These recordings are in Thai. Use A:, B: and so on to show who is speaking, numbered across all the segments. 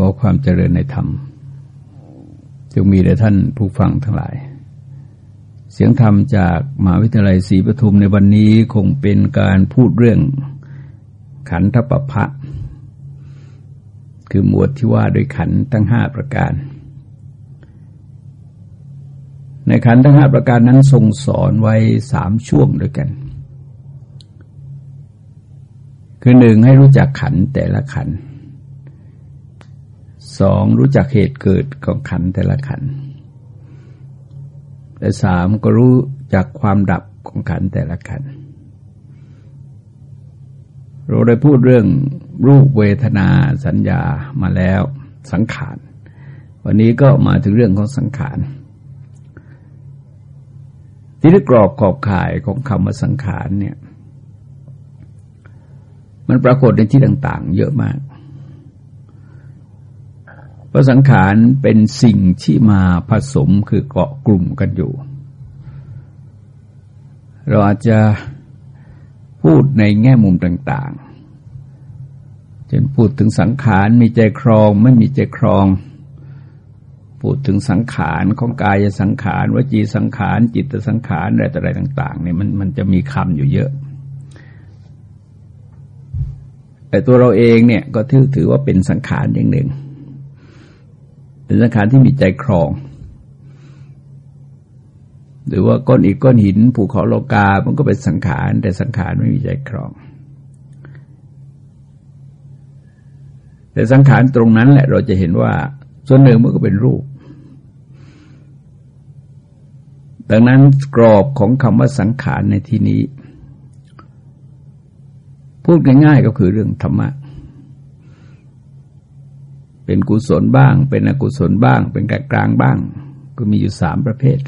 A: ขอความเจริญในธรรม จงมีแด่ท่านผู้ฟังทั้งหลาย เสียงธรรมจากมหาวิทยาลัยศรีปทุมในวันนี้คงเป็นการพูดเรื่องขันธปภะคือหมวดที่ว่าโดยขันทั้งห้าประการ ในขันทั้งห้าประการนั้นทรงสอนไว้สามช่วงด้วยกัน คือหนึ่งให้รู้จักขันแต่ละขัน สองรู้จักเหตุเกิดของขันแต่ละขันและสามก็รู้จักความดับของขันแต่ละขันเราได้พูดเรื่องรูปเวทนาสัญญามาแล้วสังขาร วันนี้ก็มาถึงเรื่องของสังขารที่ได้กรอบขอบข่ายของคำว่าสังขารเนี่ย มันปรากฏในที่ต่าง ๆ เยอะมาก เพราะสังขารเป็นสิ่งที่มาผสมคือเกาะกลุ่มกันอยู่ เราอาจจะพูดในแง่มุมต่างๆเช่นพูดถึงสังขารมีใจครองไม่มีใจครอง พูดถึงสังขารของกายสังขารวจีสังขารจิตสังขารอะไรต่ออะไรต่างๆเนี่ยมันมันจะมีคำอยู่เยอะแต่ตัวเราเองเนี่ยก็ถือถือว่าเป็นสังขารอย่างหนึ่ง เป็นสังขารที่มีใจครอง หรือว่าก้อนอิฐก้อนหินภูเขาโลกา มันก็เป็นสังขาร แต่สังขารไม่มีใจครอง แต่สังขารตรงนั้นแหละเราจะเห็นว่า ส่วนหนึ่งมันก็เป็นรูป ดังนั้นกรอบของคำว่าสังขารในที่นี้ พูดง่ายๆก็คือเรื่องธรรมะ เป็นกุศลบ้าง เป็นอกุศลบ้าง เป็นกลางกลางบ้าง ก็มีอยู่สามประเภท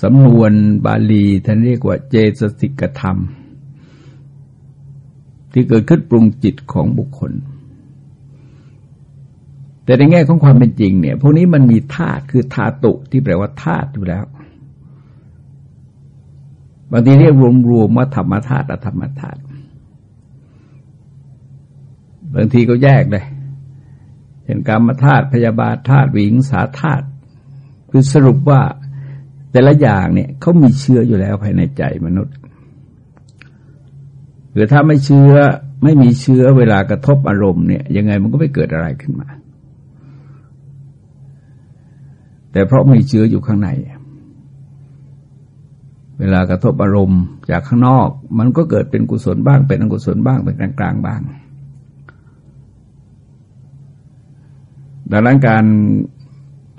A: สำนวนบาลีท่านเรียกว่าเจสสิกธรรม ที่เกิดขึ้นปรุงจิตของบุคคล แต่ในแง่ของความเป็นจริงเนี่ย พวกนี้มันมีธาตุคือธาตุที่แปลว่าธาตุอยู่แล้วบางทีเรียกรวมๆว่าธรรมธาตุอธรรมธาตุ บางทีก็แยกเลยเห็นกรรมธาตุพยาบาทธาตุวิงสาธาตุคือสรุปว่าแต่ละอย่างเนี่ยเขามีเชื้ออยู่แล้วภายในใจมนุษย์ หรือถ้าไม่เชื้อไม่มีเชื้อเวลากระทบอารมณ์เนี่ยยังไงมันก็ไม่เกิดอะไรขึ้นมา แต่เพราะมีเชื้ออยู่ข้างใน เวลากระทบอารมณ์จากข้างนอก มันก็เกิดเป็นกุศลบ้างเป็นอกุศลบ้างเป็นกลางกลางบ้าง ดังนั้นการ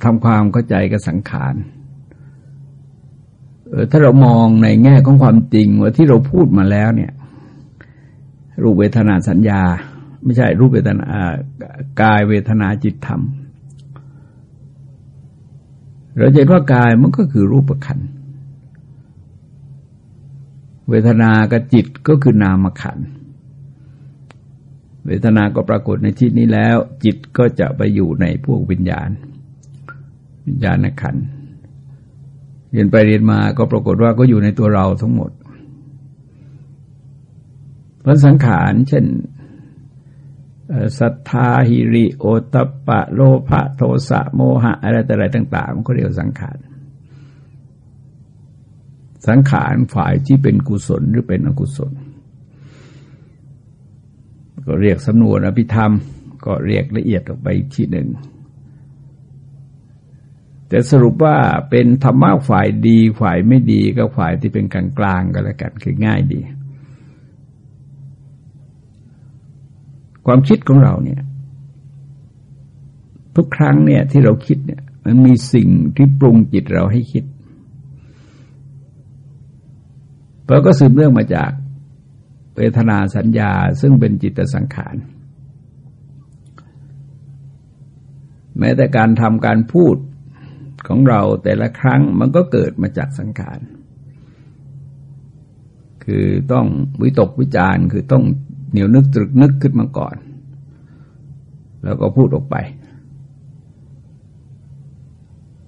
A: ทำความเข้าใจกับสังขารเออถ้าเรามองในแง่ของความจริงว่าที่เราพูดมาแล้วเนี่ย รูปเวทนาสัญญา ไม่ใช่รูปเวทนากายเวทนาจิตธรรม เราจะเห็นว่ากายมันก็คือรูปขันเวทนากับจิตก็คือนามขันธ์ เวทนาก็ปรากฏในที่นี้แล้ว จิตก็จะไปอยู่ในพวกวิญญาณ วิญญาณขันเรียนไปเรียนมาก็ปรากฏว่าก็อยู่ในตัวเราทั้งหมดเพราะสังขารเช่นศรัทธาหิริ โอตปะ โลภะโทสะโมหะ อะไรแต่อะไรต่าง ๆ มันก็เรียกสังขาร สังขารฝ่ายที่เป็นกุศลหรือเป็นอกุศล ก็เรียกสำนวนอภิธรรม ก็เรียกละเอียดออกไปอีกทีหนึ่ง แต่สรุปว่าเป็นธรรมะฝ่ายดีฝ่ายไม่ดีก็ฝ่ายที่เป็นกลางกลางก็แล้วกันคือง่ายดี ความคิดของเราเนี่ย ทุกครั้งเนี่ยที่เราคิดเนี่ย มันมีสิ่งที่ปรุงจิตเราให้คิดเพราะก็สืบเนื่องมาจาก เวทนาสัญญาซึ่งเป็นจิตสังขาร แม้แต่การทำการพูดของเราแต่ละครั้งมันก็เกิดมาจากสังขาร คือต้องวิตกวิจารณ์คือต้องเหนียวนึกตรึกนึกขึ้นมาก่อน แล้วก็พูดออกไป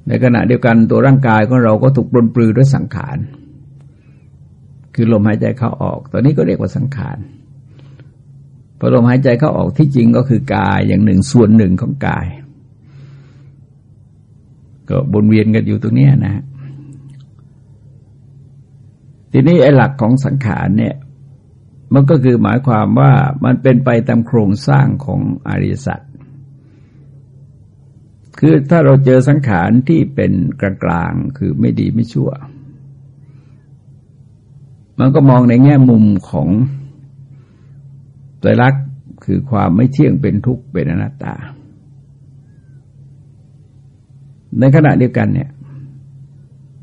A: ในขณะเดียวกันตัวร่างกายของเราก็ถูกปลนปลือด้วยสังขาร คือลมหายใจเข้าออกตอนนี้ก็เรียกว่าสังขารพอลมหายใจเข้าออกที่จริงก็คือกายอย่างหนึ่งส่วนหนึ่งของกาย ก็บนเวียนกันอยู่ตรงนี้นะ ทีนี้ไอ้หลักของสังขารเนี่ย มันก็คือหมายความว่ามันเป็นไปตามโครงสร้างของอริยสัจคือถ้าเราเจอสังขารที่เป็นกลางๆคือไม่ดีไม่ชั่ว มันก็มองในแง่มุมของตัวรักคือความไม่เที่ยงเป็นทุกข์เป็นอนัตตา ในขณะเดียวกันเนี่ย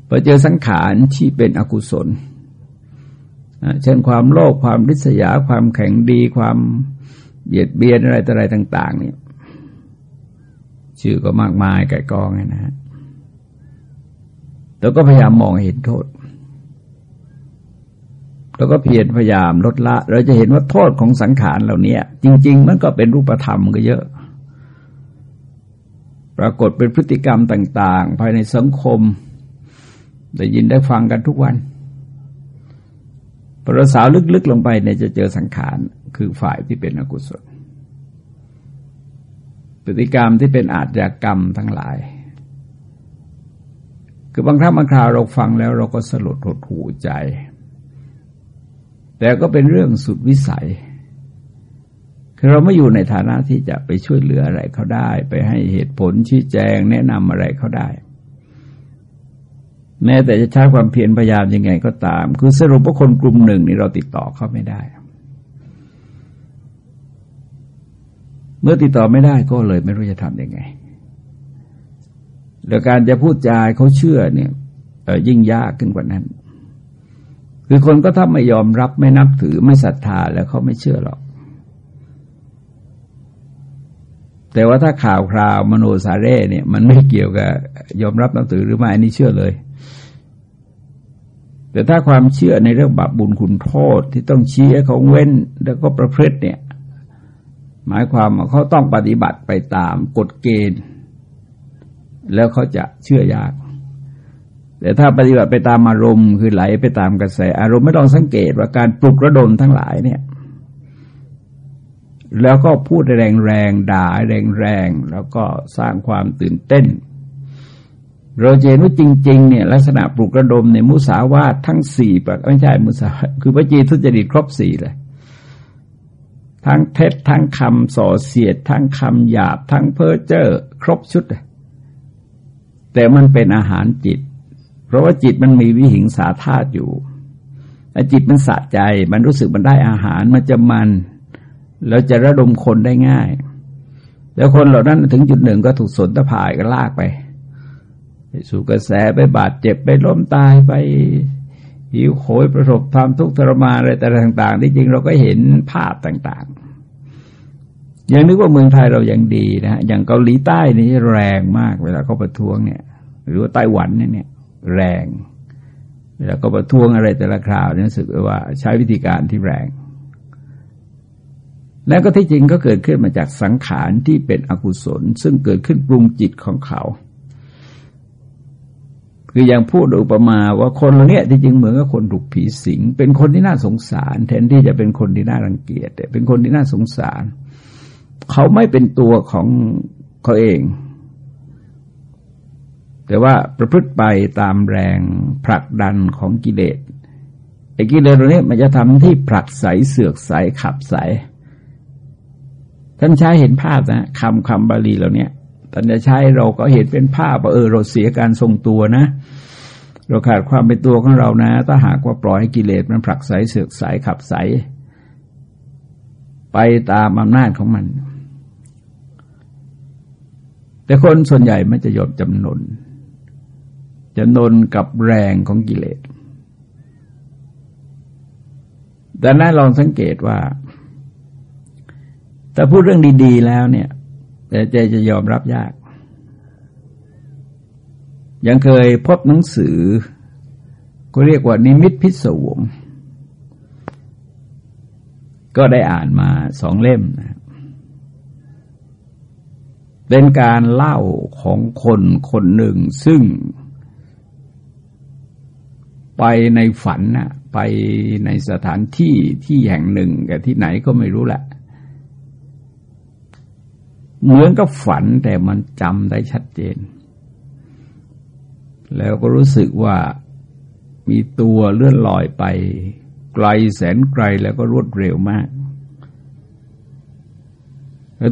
A: พอเจอสังขารที่เป็นอกุศลเช่นความโลภความริษยา ความแข็งดี ความเบียดเบียนอะไรต่ออะไรต่าง ๆ เนี่ย ชื่อก็มากมายไก่กองนะฮะแล้วก็พยายามมองเห็นโทษ แล้วก็เพียรพยายามลดละ เราจะเห็นว่าโทษของสังขารเหล่านี้จริง ๆ มันก็เป็นรูปธรรมก็เยอะ ปรากฏเป็นพฤติกรรมต่าง ๆ ภายในสังคม ได้ยินได้ฟังกันทุกวันพอเราสาวลึกๆลงไปเนี่ยจะเจอสังขารคือฝ่ายที่เป็นอกุศลพฤติกรรมที่เป็นอาชญากรรมทั้งหลาย คือบางครั้งบางคราวเราฟังแล้วเราก็สลดหดหูใจ แต่ก็เป็นเรื่องสุดวิสัยคือเราไม่อยู่ในฐานะที่จะไปช่วยเหลืออะไรเขาได้ ไปให้เหตุผลชี้แจงแนะนำอะไรเขาได้ แม้แต่จะใช้ความเพียรพยายามยังไงก็ตาม คือสรุปว่าคนกลุ่มหนึ่งนี่เราติดต่อเขาไม่ได้ เมื่อติดต่อไม่ได้ก็เลยไม่รู้จะทำยังไงแล้วการจะพูดจาเขาเชื่อเนี่ยยิ่งยากขึ้นกว่านั้น คือคนก็ถ้าไม่ยอมรับไม่นับถือไม่ศรัทธาแล้วเขาไม่เชื่อหรอก แต่ว่าถ้าข่าวคราวมโนสาเร่เนี่ย มันไม่เกี่ยวกับ ยอมรับนับถือหรือไม่อันนี้เชื่อเลย แต่ถ้าความเชื่อในเรื่องบาปบุญคุณโทษที่ต้องชี้เขาเว้นแล้วก็ประพฤติเนี่ย หมายความว่าเขาต้องปฏิบัติไปตามกฎเกณฑ์ แล้วเขาจะเชื่อยาก แต่ถ้าปฏิบัติไปตามอารมณ์คือไหลไปตามกระแส อารมณ์ไม่ต้องสังเกตว่าการปลุกระดมทั้งหลายเนี่ย แล้วก็พูดแรงแรงด่าแรงแรงแล้วก็สร้างความตื่นเต้น เราเห็นว่าจริง ๆ เนี่ย ลักษณะปลุกระดมในมุสาวาททั้งสี่ไม่ใช่มุสาคือพระจีทุจริตครบสี่เลยทั้งเท็จทั้งคำส่อเสียด ทั้งคำหยาบ ทั้งเพ้อเจ้อครบชุดเลยแต่มันเป็นอาหารจิต เพราะว่าจิตมันมีวิหิงสาธาตุอยู่จิตมันสะใจ มันรู้สึกมันได้อาหาร มันจะมัน แล้วจะระดมคนได้ง่าย แล้วคนเหล่านั้นถึงจุดหนึ่งก็ถูกสนตะพายก็ลากไป ไปสู่กระแสไปบาดเจ็บไปล้มตายไปหิวโหยประสบความทุกข์ทรมานอะไรแต่ต่าง ๆ ที่จริงเราก็เห็นภาพต่างๆอย่างนึกว่าเมืองไทยเรายังดีนะ อย่างเกาหลีใต้นี่แรงมากเวลาเขาประท้วงเนี่ย หรือว่าไต้หวันเนี่ย แรงเวลาเขาประท้วงอะไรแต่ละคราวนี่รู้สึกว่าใช้วิธีการที่แรง แล้วก็ที่จริงก็เกิดขึ้นมาจากสังขารที่เป็นอกุศล ซึ่งเกิดขึ้นปรุงจิตของเขาคืออย่างพูดอุปมาว่าคนเราเนี้ยที่จริงเหมือนกับคนถูกผีสิง เป็นคนที่น่าสงสาร แทนที่จะเป็นคนที่น่ารังเกียจเป็นคนที่น่าสงสาร เขาไม่เป็นตัวของเขาเอง แต่ว่าประพฤติไปตามแรงผลักดันของกิเลสไอ้กิเลสตัวนี้มันจะทำที่ผลักใสเสือกใสขับใสท่านใช้เห็นภาพนะคำคำบาลีเหล่านี้ตอนจะใช้เราก็เห็นเป็นภาพว่าเออเราเสียการทรงตัวนะ เราขาดความเป็นตัวของเรานะ ถ้าหากว่าปล่อยให้กิเลสมันผลักไสเสือกสายขับใส ไปตามอำนาจของมัน แต่คนส่วนใหญ่ไม่จะยอมจำนน จำนนกับแรงของกิเลสแต่นั้นลองสังเกตว่าแต่พูดเรื่องดี ๆ แล้วเนี่ยแต่ใจจะยอมรับยาก ยังเคยพบหนังสือ ก็เรียกว่านิมิตพิศวง ก็ได้อ่านมาสองเล่มนะเป็นการเล่าของคนคนหนึ่งซึ่ง ไปในฝันนะไปในสถานที่ที่แห่งหนึ่งกับที่ไหนก็ไม่รู้แหละ เหมือนกับฝันแต่มันจำได้ชัดเจน แล้วก็รู้สึกว่ามีตัวเลื่อนลอยไป ไกลแสนไกลแล้วก็รวดเร็วมาก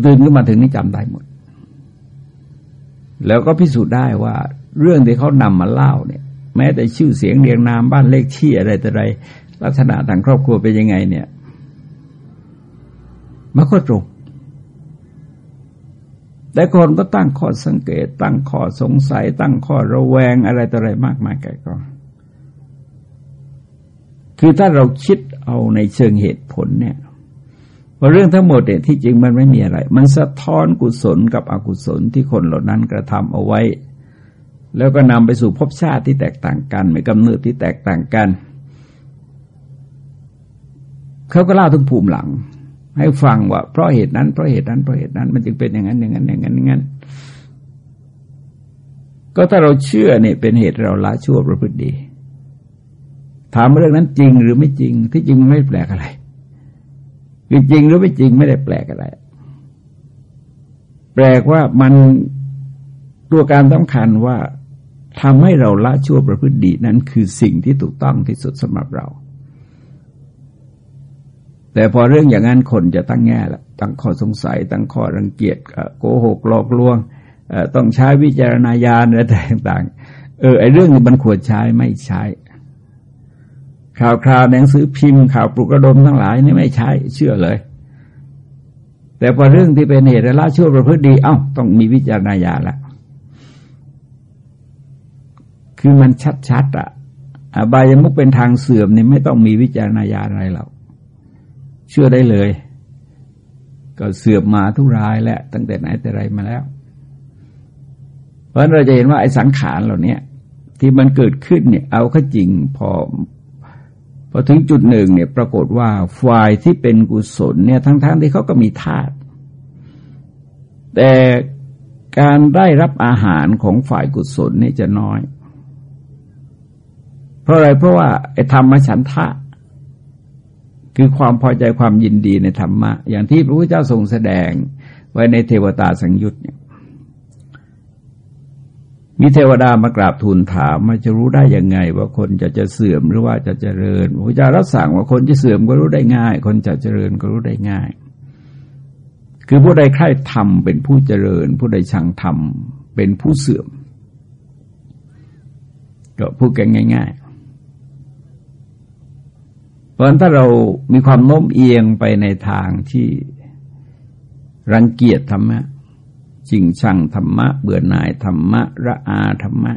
A: ตื่นขึ้นมาถึงนี่จำได้หมด แล้วก็พิสูจน์ได้ว่า เรื่องที่เขานำมาเล่าเนี่ย แม้แต่ชื่อเสียงเรียงนามบ้านเลขที่อะไรแต่ไร ลักษณะทางครอบครัวเป็นยังไงเนี่ยมันก็ตรงแต่คนก็ตั้งข้อสังเกต ตั้งข้อสงสัย ตั้งข้อระแวงอะไรต่ออะไรมากมายแก่ก็คือถ้าเราคิดเอาในเชิงเหตุผลเนี่ยว่าเรื่องทั้งหมดเนี่ยที่จริงมันไม่มีอะไร มันสะท้อนกุศลกับอกุศลที่คนเหล่านั้นกระทำเอาไว้ แล้วก็นำไปสู่ภพชาติที่แตกต่างกันมีกำเนิดที่แตกต่างกัน เขาก็เล่าถึงภูมิหลัง ให้ฟังว่า เพราะเหตุนั้นเพราะเหตุนั้นเพราะเหตุนั้น มันจึงเป็นอย่างนั้นอย่างนั้นอย่างนั้นอย่างนั้น ก็ถ้าเราเชื่อเนี่ยเป็นเหตุเราละชั่วประพฤติดีถามเรื่องนั้นจริงหรือไม่จริง ที่จริงไม่แปลกอะไรคือจริงหรือไม่จริงไม่ได้แปลกอะไร แปลกว่ามันตัวการสำคัญว่า ทำให้เราละชั่วประพฤติดีนั้นคือสิ่งที่ถูกต้องที่สุดสำหรับเรา แต่พอเรื่องอย่างนั้นคนจะตั้งแง่ละตั้งข้อสงสัย ตั้งข้อรังเกียจโกหกหลอกลวงต้องใช้วิจารณญาณอะไรต่างๆ เออไอเรื่องนี้มันควรใช้ไม่ใช้ ข่าวคราวหนังสือพิมพ์ข่าวปลุกระดมทั้งหลายนี่ไม่ใช่เชื่อเลย แต่พอเรื่องที่เป็นเหตุละชั่วประพฤติดี เอ้าต้องมีวิจารณญาณละ คือมันชัดๆอะอบายมุกเป็นทางเสื่อมนี่ไม่ต้องมีวิจารณญาณอะไรหรอกเชื่อได้เลย ก็เสื่อมมาทุรายแหละตั้งแต่ไหนแต่ไรมาแล้ว เพราะเราจะเห็นว่าไอ้สังขารเหล่านี้ที่มันเกิดขึ้นเนี่ย เอาข้าจริงพอพอถึงจุดหนึ่งเนี่ย ปรากฏว่าฝ่ายที่เป็นกุศลเนี่ยทั้งๆทที่เขาก็มีธาตุแต่การได้รับอาหารของฝ่ายกุศลนี่จะน้อย เพราะอะไรเพราะว่าไอ้ธรรมฉันทะ คือความพอใจความยินดีในธรรมะ อย่างที่พระพุทธเจ้าทรงแสดงไว้ในเทวตาสังยุตเนี่ยมีเทวดามากราบทูลถามมาจะรู้ได้ยังไง ว่าคนจะจะเสื่อมหรือว่าจะเจริญพระพุทธเจ้ารับสั่งว่าคนจะเสื่อมก็รู้ได้ง่าย คนจะเจริญก็รู้ได้ง่าย คือผู้ใดใคร่ทำเป็นผู้เจริญ ผู้ใดชังทำเป็นผู้เสื่อมก็พูดกันง่าย ๆ เพราะฉะนั้นถ้าเรามีความโน้มเอียงไปในทางที่รังเกียจธรรมะจริงชังธรรมะ เบื่อหน่ายธรรมะ ระอาธรรมะ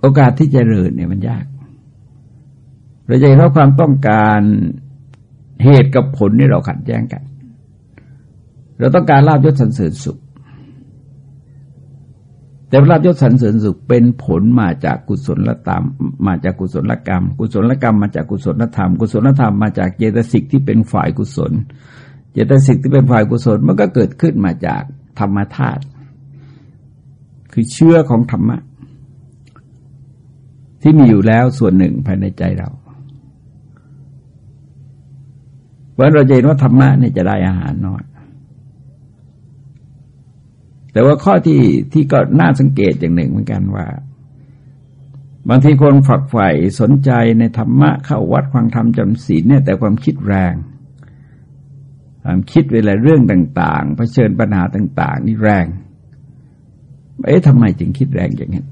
A: โอกาสที่จะเริญเนี่ยมันยากเราจะเห็นว่าความต้องการเหตุกับผลนี่เราขัดแย้งกัน เราต้องการลาบยศสรรเสริญสุข แต่ลาบยศสรรเสริญสุขเป็นผลมาจากกุศลธรรม มาจากกุศลกรรม กุศลกรรมมาจากกุศลธรรม กุศลธรรมมาจากเจตสิกที่เป็นฝ่ายกุศล เจตสิกที่เป็นฝ่ายกุศลมันก็เกิดขึ้นมาจากธรรมธาตุคือเชื่อของธรรมะ ที่มีอยู่แล้วส่วนหนึ่งภายในใจเราเพราะเราจะเห็นว่าธรรมะเนี่ยจะได้อาหารน้อย แต่ว่าข้อที่ที่ก็น่าสังเกตอย่างหนึ่งเหมือนกันว่า บางทีคนฝักใฝ่สนใจในธรรมะเข้าวัดฟังธรรมจำศีลเนี่ย แต่ความคิดแรง ความคิดเวลาเรื่องต่างๆเผชิญปัญหาต่าง ๆ นี่แรง เอ๊ะทำไมจึงคิดแรงอย่างนี้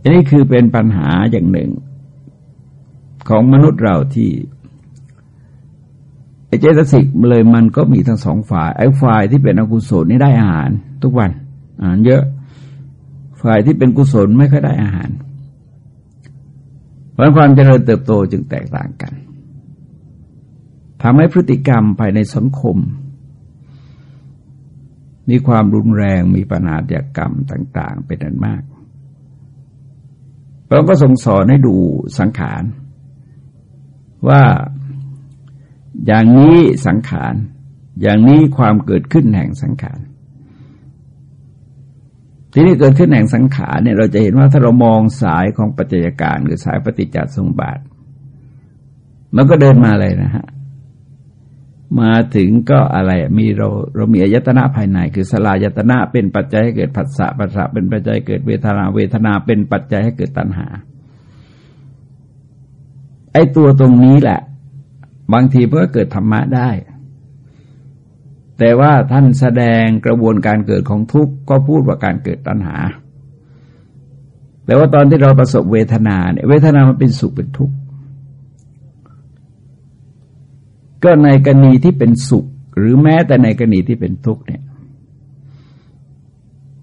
A: อันนี้คือเป็นปัญหาอย่างหนึ่ง ของมนุษย์เราที่ เจตสิกเลยมันก็มีทั้งสองฝ่ายไอ้ฝ่ายที่เป็นอกุศลนี่ได้อาหาร ทุกวันอาหารเยอะ ฝ่ายที่เป็นกุศลไม่ค่อยได้อาหารเพราะความเจริญเติบโตจึงแตกต่างกันทำให้พฤติกรรมภายในสังคม มีความรุนแรงมีปัญหาเดียกรรมต่าง ๆ เป็นอันมากเราก็ส่งสอนให้ดูสังขารว่า อย่างนี้สังขาร อย่างนี้ความเกิดขึ้นแห่งสังขาร ที่นี้เกิดขึ้นแห่งสังขารเนี่ยเราจะเห็นว่าถ้าเรามองสายของปัจจัยการหรือสายปฏิจจสมบัติมันก็เดินมาเลยนะฮะ มาถึงก็อะไรมีเราเรามีอายตนะภายใน คือสลายตนะเป็นปัจจัยให้เกิดผัสสะผัสสะเป็นปัจจัยเกิดเวทนาเวทนาเป็นปัจจัยให้เกิดตัณหาไอ้ตัวตรงนี้แหละ บางทีเพื่อเกิดธรรมะได้ แต่ว่าท่านแสดงกระบวนการเกิดของทุกข์ก็พูดว่าการเกิดตัณหา แต่ว่าตอนที่เราประสบเวทนาเนี่ยเวทนามันเป็นสุขเป็นทุกข์ก็ในกรณีที่เป็นสุข หรือแม้แต่ในกรณีที่เป็นทุกข์เนี่ย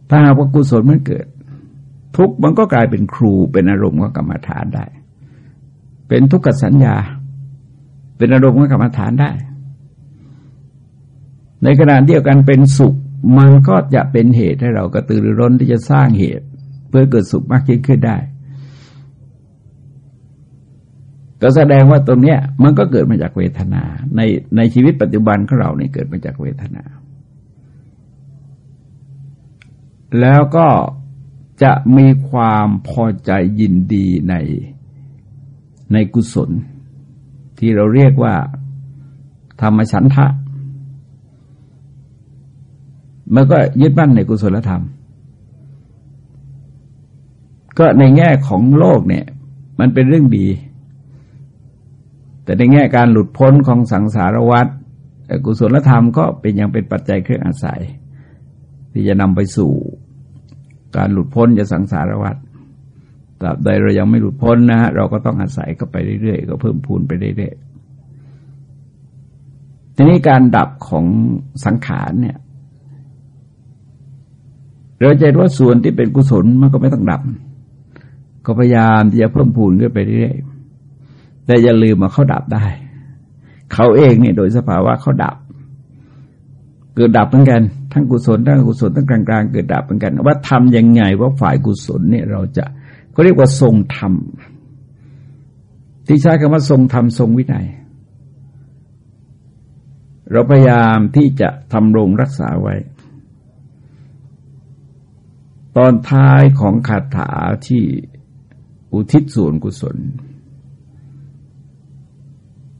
A: ถ้าหากว่ากุศลมันเกิด ทุกข์มันก็กลายเป็นครูเป็นอารมณ์ของกรรมฐานได้ เป็นทุกขสัญญา เป็นอารมณ์ของกรรมฐานได้ ในขณะเดียวกันเป็นสุข มันก็จะเป็นเหตุให้เรากระตือรือร้นที่จะสร้างเหตุ เพื่อเกิดสุขมากยิ่งขึ้นได้ก็แสดงว่าตรงเนี้ยมันก็เกิดมาจากเวทนา ในในชีวิตปัจจุบันของเราเนี่ยเกิดมาจากเวทนา แล้วก็จะมีความพอใจยินดีในในกุศล ที่เราเรียกว่า ธรรมฉันทะ มันก็ยึดมั่นในกุศลธรรม ก็ในแง่ของโลกเนี่ย มันเป็นเรื่องดี แต่ในแง่การหลุดพ้นของสังสารวัฏกุศลธรรมก็เป็นยังเป็นปัจจัยเครื่องอาศัย ที่จะนำไปสู่การหลุดพ้นจากสังสารวัฏ ตราบใดเรายังไม่หลุดพ้นนะฮะเราก็ต้องอาศัยก็ไปเรื่อยๆก็เพิ่มพูนไปเรื่อยๆทีนี้การดับของสังขารเนี่ย เราจะเห็นว่าส่วนที่เป็นกุศลมันก็ไม่ต้องดับ ก็พยายามที่จะเพิ่มพูนขึ้นไปเรื่อยๆแต่อย่าลืมมาเขาดับได้ เขาเองเนี่ยโดยสภาวะเขาดับ เกิดดับเหมือนกันทั้งกุศลทั้งกุศลทั้งกลางๆเกิดดับเหมือนกัน ว่าทำยังไงว่าฝ่ายกุศลเนี่ยเราจะ เขาเรียกว่าทรงธรรม ที่ใช้คำว่าทรงธรรมทรงวินัย เราพยายามที่จะทำรงรักษาไว้ ตอนท้ายของคาถาที่อุทิศส่วนกุศล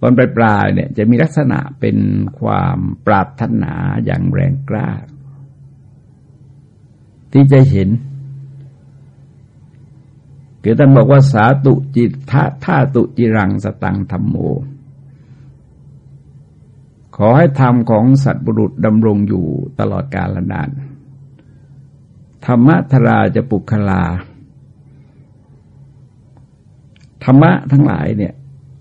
A: ตอนปลายๆเนี่ยจะมีลักษณะเป็นความปรารถนาอย่างแรงกล้า ที่จะเห็น คือท่านบอกว่าสาตุจิตท่าตุจิรังสตังธรรมโม ขอให้ธรรมของสัตว์บุรุษดำรงอยู่ตลอดกาลนาน ธรรมะธราจะปุคลา ธรรมะทั้งหลายเนี่ย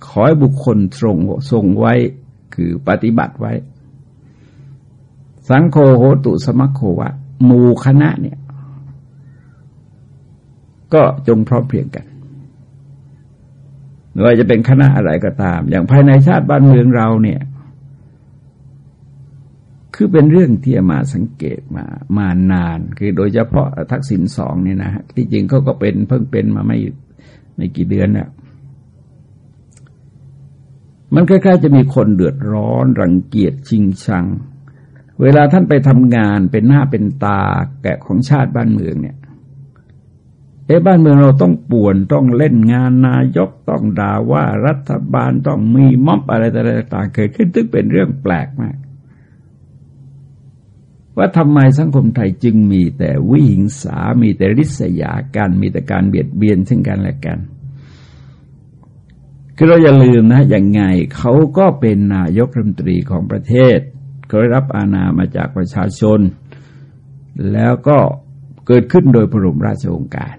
A: ขอให้บุคคลทรงทรงไว้คือปฏิบัติไว้ สังโฆโหตุสมัคโควะมูคณะเนี่ย ก็จงพร้อมเพรียงกันไม่ว่าจะเป็นคณะอะไรก็ตาม อย่างภายในชาติบ้านเมืองเราเนี่ย คือเป็นเรื่องที่มาสังเกตมามานาน คือโดยเฉพาะทักษิณสองเนี่ยนะที่จริงเขาก็เป็นเพิ่งเป็นมาไม่ไม่กี่เดือนเนี่ยมันคล้ๆจะมีคนเดือดร้อน รังเกียจชิงชัง เวลาท่านไปทำงานเป็นหน้าเป็นตาแกะของชาติบ้านเมืองเนี่ย เอ๊บ้านเมืองเราต้องป่วนต้องเล่นงานนายกต้องด่าว่ารัฐบาลต้องมีม็อบอะไรต่างๆเกิดขึ้นซึ่งเป็นเรื่องแปลกมาก ว่าทำไมสังคมไทยจึงมีแต่วิหิงสา มีแต่ริษยากัน มีแต่การเบียดเบียนซึ่งกันและกันคือเราอย่าลืมนะอย่างไงเขาก็เป็นนายกรัฐมนตรีของประเทศเขาได้รับอาณามาจากประชาชน แล้วก็เกิดขึ้นโดยพระบรมราชโองการ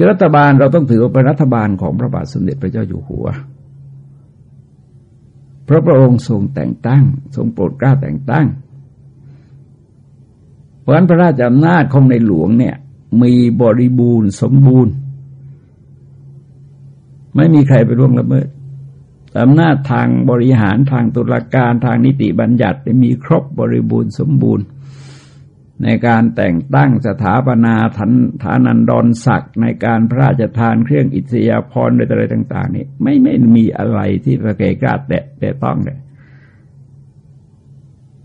A: คือรัฐบาลเราต้องถือว่าเป็นรัฐบาลของพระบาทสมเด็จพระเจ้าอยู่หัวพระพระองค์ทรงแต่งตั้ง ทรงโปรดเกล้าแต่งตั้ง เพราะฉะนั้นพระราชอำนาจของในหลวงเนี่ยมีบริบูรณ์สมบูรณ์ ไม่มีใครไปร่วงละเมิดอำนาจทางบริหารทางตุลาการทางนิติบัญญัติมีครบบริบูรณ์สมบูรณ์ ในการแต่งตั้งสถาปนาฐานฐานันดรศักดิ์ในการพระราชทานเครื่องอิสยาพรอะไรต่าง ๆ นี่ไม่ไม่มีอะไรที่พระเกกาดแตะต่ต้องเลย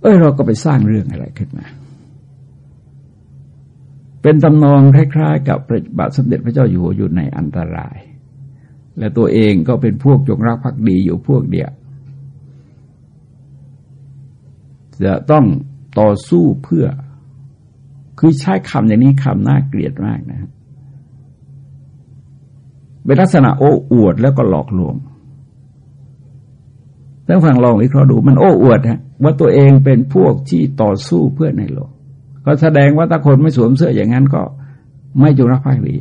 A: เออเราก็ไปสร้างเรื่องอะไรขึ้นมา เป็นตำนองคล้ายๆ กับพระบาทสมเด็จพระเจ้าอยู่หัวอยู่ในอันตราย และตัวเองก็เป็นพวกจงรักภักดีอยู่พวกเดียวจะต้องต่อสู้เพื่อ คือใช้คำอย่างนี้คำน่าเกลียดมากนะเป็นลักษณะโอ้อวดแล้วก็หลอกลวงท่านฟังลองวิเคราะห์ดูมันโอ้อวดฮะว่าตัวเองเป็นพวกที่ต่อสู้เพื่อในโลกก็แสดงว่าถ้าคนไม่สวมเสื้ออย่างนั้นก็ไม่จุรภักดี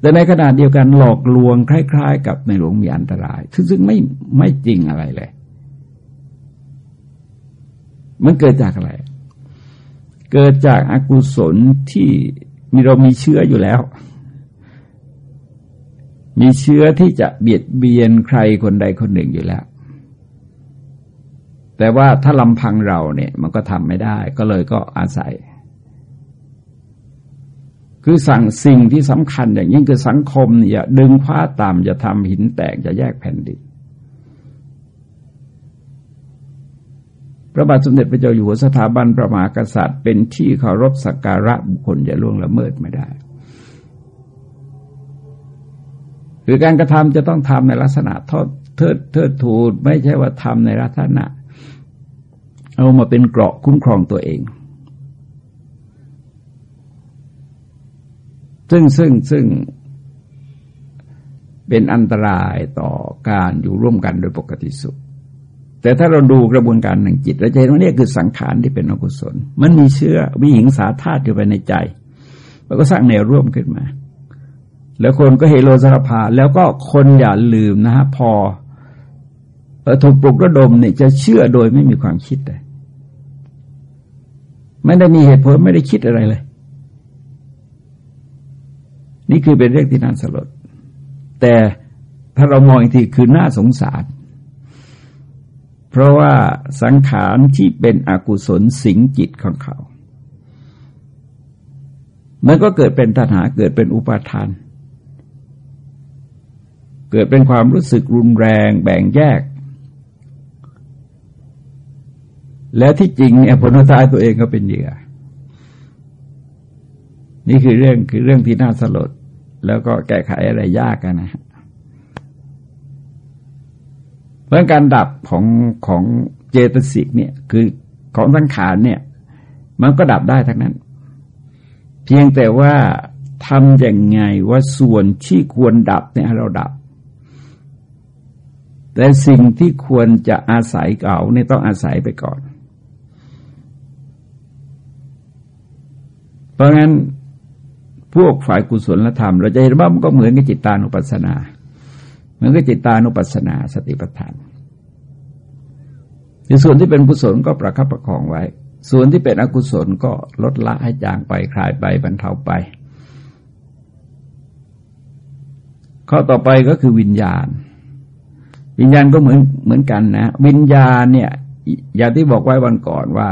A: แต่ในขณะเดียวกันหลอกลวงคล้าย ๆ กับในหลวงมีอันตราย ซึ่งไม่ไม่จริงอะไรเลย มันเกิดจากอะไร เกิดจากอากุศลที่มีเรามีเชื้ออยู่แล้ว มีเชื้อที่จะเบียดเบียนใครคนใดคนหนึ่งอยู่แล้ว แต่ว่าถ้าลำพังเราเนี่ย มันก็ทำไม่ได้ก็เลยก็อาศัย คือสั่งสิ่งที่สำคัญอย่างยิ่งคือสังคมอย่าดึงคว้าตามจะทำหินแตกจะแยกแผ่นดิน พระบาทสมเด็จพระเจ้าอยู่หัวสถาบันประมากษัตริย์ เป็นที่เคารพสักการะบุคคลอย่าล่วงละเมิดไม่ได้คือการกระทำจะต้องทำในลักษณะทอดเทิดเทิดทูนไม่ใช่ว่าทำในลักษณะ เอามาเป็นเกราะคุ้มครองตัวเอง ซึ่งซึ่งซึ่งเป็นอันตรายต่อการอยู่ร่วมกันโดยปกติสุข แต่ถ้าเราดูกระบวนการหนึ่งจิตเราจะเห็นว่านี่คือสังขารที่เป็นอกุศล มันมีเชื้อวิหิงสาธาตุอยู่ไปในใจมันก็สร้างแนวร่วมขึ้นมา แล้วคนก็เฮโลสารพาแล้วก็คนอย่าลืมนะฮะพอถูกปลุกระดมเนี่ยจะเชื่อโดยไม่มีความคิดเลยไม่ได้มีเหตุผลไม่ได้คิดอะไรเลย นี่คือเป็นเรื่องที่น่าสลด แต่ถ้าเรามองอีกทีคือน่าสงสาร เพราะว่าสังขารที่เป็นอกุศลสิงจิตของเขา มันก็เกิดเป็นตัณหาเกิดเป็นอุปาทาน เกิดเป็นความรู้สึกรุนแรงแบ่งแยก แล้วที่จริงเนี่ยผลท้ายตัวเองก็เป็นเหยื่อ นี่คือเรื่องคือเรื่องที่น่าสลด แล้วก็แก้ไขอะไรยากกันนะ เพราะการดับของของเจตสิกเนี่ยคือของสังขารเนี่ย มันก็ดับได้ทั้งนั้น เพียงแต่ว่าทำอย่างไงว่าส่วนที่ควรดับเนี่ยเราดับ แต่สิ่งที่ควรจะอาศัยเก่าเนี่ยต้องอาศัยไปก่อน เพราะงั้นพวกฝ่ายกุศลธรรม เราจะเห็นว่ามันก็เหมือนกับจิตตานุปัสสนา มือนกับจิตตานุปัสสนาสติปัฏฐานในส่วนที่เป็นกุศลก็ประคับประคองไว้ ส่วนที่เป็นอกุศลก็ลดละให้จางไปคลายไปบรรเทาไป ข้อต่อไปก็คือวิญญาณ วิญญาณก็เหมือนเหมือนกันนะ วิญญาณเนี่ยอย่างที่บอกไว้วันก่อนว่า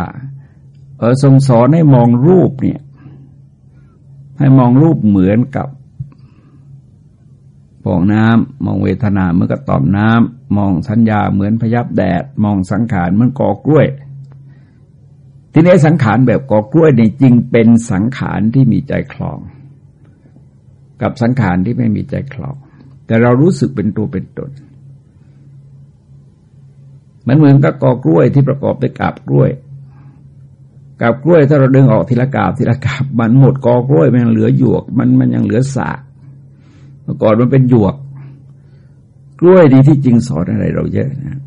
A: เออทรงสอนให้มองรูปเนี่ย ให้มองรูปเหมือนกับ ปองน้ำมองเวทนาเหมือนกับตอมน้ำมองสัญญาเหมือนพยับแดด มองสังขารเหมือนกอกล้วย ทีนี้สังขารแบบกอกล้วยเนี่จริงเป็นสังขารที่มีใจคลอง กับสังขารที่ไม่มีใจคลอง แต่เรารู้สึกเป็นตัวเป็นตนมันเหมือนกับกอกล้วยที่ประกอบด้วยกาบกล้วยกับกล้วยถ้าเราดึงออกทีละกาบทีละกาบมันหมดกอกล้วยมันเหลือหยวก มันมันยังเหลือสาก เมื่อก่อนมันเป็นหยวก กล้วยดีที่จริงสอนอะไรเราเยอะนะ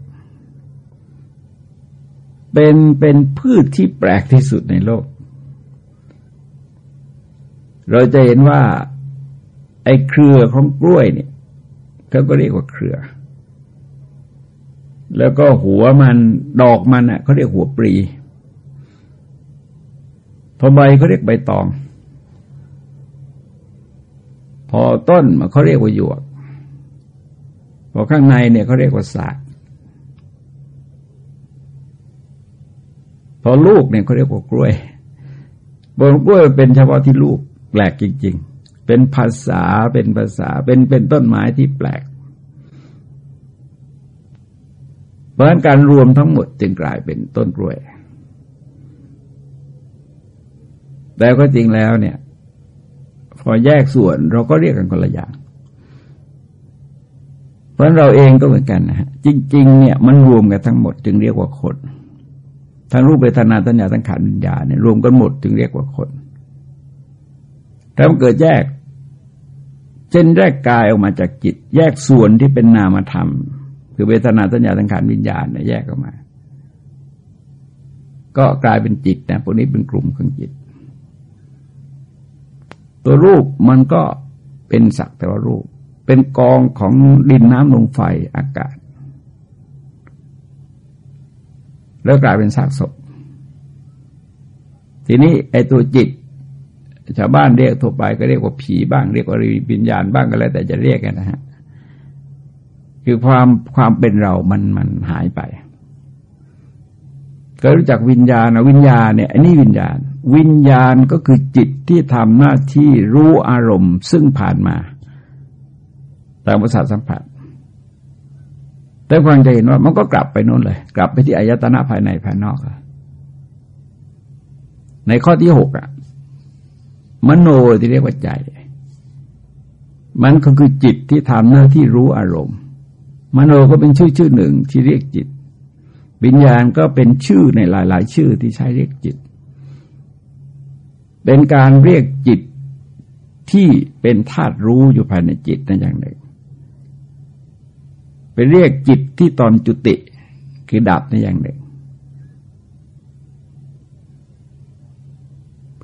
A: เป็นเป็นพืชที่แปลกที่สุดในโลก เราจะเห็นว่า ไอ้เครือของกล้วยเนี่ยเขาก็เรียกว่าเครือ แล้วก็หัวมันดอกมันอะเขาเรียกหัวปรีพอใบเขาเรียกใบตอง พอต้นมันเขาเรียกว่าหยวก พอข้างในเนี่ยเขาเรียกว่าสากพอลูกเนี่ยเขาเรียกว่ากล้วย บนกล้วยเป็นเฉพาะที่ลูกแปลกจริง ๆ เป็นภาษาเป็นภาษาเป็นเป็นต้นไม้ที่แปลกเพราะการรวมทั้งหมดจึงกลายเป็นต้นกล้วย แต่ก็จริงแล้วเนี่ย อแยกส่วนเราก็เรียกกันคนละอย่าง เพราะเราเองก็เหมือนกันนะฮะจริง ๆ เนี่ยมันรวมกันทั้งหมดจึงเรียกว่าคนทั้งรูปเวทนาตัญญาสังขารวิญญาณเนี่ยรวมกันหมดจึงเรียกว่าคนแต่มันเกิดแยก เช่นแยกกายออกมาจากจิต แยกส่วนที่เป็นนามธรรม คือเวทนาตัญญาสังขารวิญญาณเนี่ยแยกออกมา ก็กลายเป็นจิตนะพวกนี้เป็นกลุ่มของจิต ตัวรูปมันก็เป็นสักแต่ว่ารูป เป็นกองของดินน้ำลมไฟอากาศ แล้วกลายเป็นซากศพ ทีนี้ไอ้ตัวจิต ชาวบ้านเรียกทั่วไปก็เรียกว่าผีบ้างเรียกว่าวิญญาณบ้างก็แล้วแต่จะเรียกกันนะฮะคือความความเป็นเรามันมันหายไป ก็รู้จักวิญญาณนะวิญญาณเนี่ยอันนี้วิญญาณ วิญญาณก็คือจิตที่ทำหน้าที่รู้อารมณ์ ซึ่งผ่านมาตามประสาทสัมผัส แต่ควางจะเห็นว่ามันก็กลับไปโน้นเลย กลับไปที่อายตนะภายในภายนอกในข้อที่หกอะมโนที่เรียกว่าใจ มันก็คือจิตที่ทำหน้าที่รู้อารมณ์ มโนก็เป็นชื่อชื่อหนึ่งที่เรียกจิต วิญญาณก็เป็นชื่อในหลาย ๆ ชื่อที่ใช้เรียกจิต เป็นการเรียกจิตที่เป็นธาตุรู้อยู่ภายในจิตนั่นอย่างหนึ่งไปเรียกจิตที่ตอนจุติคือดับในอย่างหนึ่ง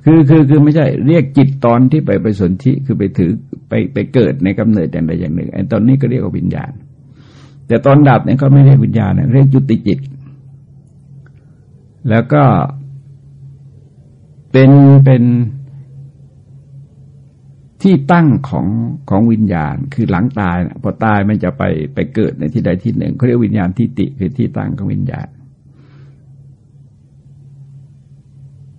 A: คือคือคือไม่ใช่เรียกจิตตอนที่ไปไปสนธิคือไปถือไปไปเกิดในกำเนิดอย่างใดอย่างหนึ่งไอ้ตอนนี้ก็เรียกว่าวิญญาณ แต่ตอนดับเนี่ยเขาไม่เรียกวิญญาณเรียกจุติจิต แล้วก็เป็นเป็นที่ตั้งของของวิญญาณ คือหลังตายพอตายมันจะไปไปเกิดในที่ใดที่หนึ่งเขาเรียกวิญญาณที่ติคือที่ตั้งของวิญญาณ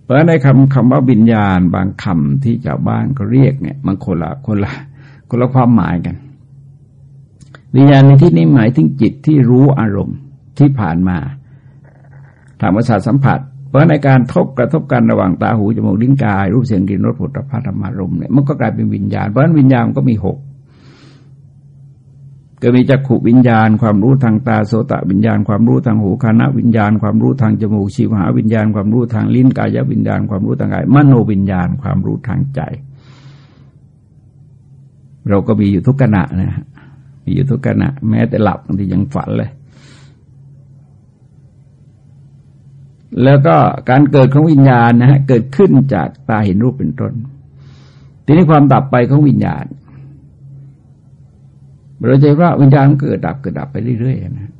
A: เพราะในคำคำว่าวิญญาณบางคำที่ชาวบ้านก็เรียกเนี่ยมันคนละคนละคนละความหมายกัน วิญญาณในที่นี้หมายถึงจิตที่รู้อารมณ์ที่ผ่านมา ทางประสาทสัมผัส เพราะในการทบกระทบกันระหว่างตาหูจมูกลิ้นกาย รูปเสียงกลิ่นรสผลิตภัณฑ์ธรรมารมเนี่ยมันก็กลายเป็นวิญญาณเพราะนั้นวิญญาณก็มีหกก็มีจักขุวิญญาณความรู้ทางตาโสตวิญญาณความรู้ทางหูคานะวิญญาณความรู้ทางจมูกชีวหาวิญญาณความรู้ทางลิ้นกายวิญญาณความรู้ทางกายมโนวิญญาณความรู้ทางใจ เราก็มีอยู่ทุกขณะนะฮะมีอยู่ทุกขณะ แม้แต่หลับบางทียังฝันเลย แล้วก็การเกิดของวิญญาณนะฮะเกิดขึ้นจากตาเห็นรูปเป็นต้น ทีนี้ความดับไปของวิญญาณเราจะว่าวิญญาณเกิดดับเกิดดับไปเรื่อยๆนะ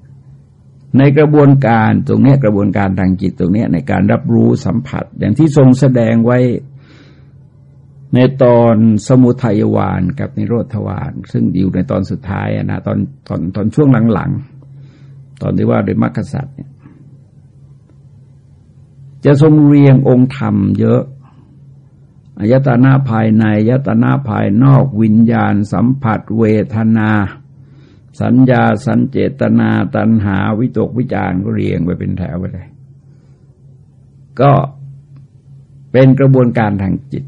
A: ในกระบวนการตรงนี้กระบวนการทางจิตตรงนี้ในการรับรู้สัมผัส อย่างที่ทรงแสดงไว้ในตอนสมุทัยวานกับในโรธวานซึ่งอยู่ในตอนสุดท้ายนะตอนตอนตอนช่วงหลังๆ ตอนที่ว่าโดยมรรคสัตว์เนี่ย จะทรงเรียงองค์ธรรมเยอะอายตนะภายในอายตนะภายนอกวิญญาณ สัมผัสเวทนา สัญญาสัญเจตนา ตัณหาวิตกวิจารก็เรียงไปเป็นแถวไปเลย ก็เป็นกระบวนการทางจิต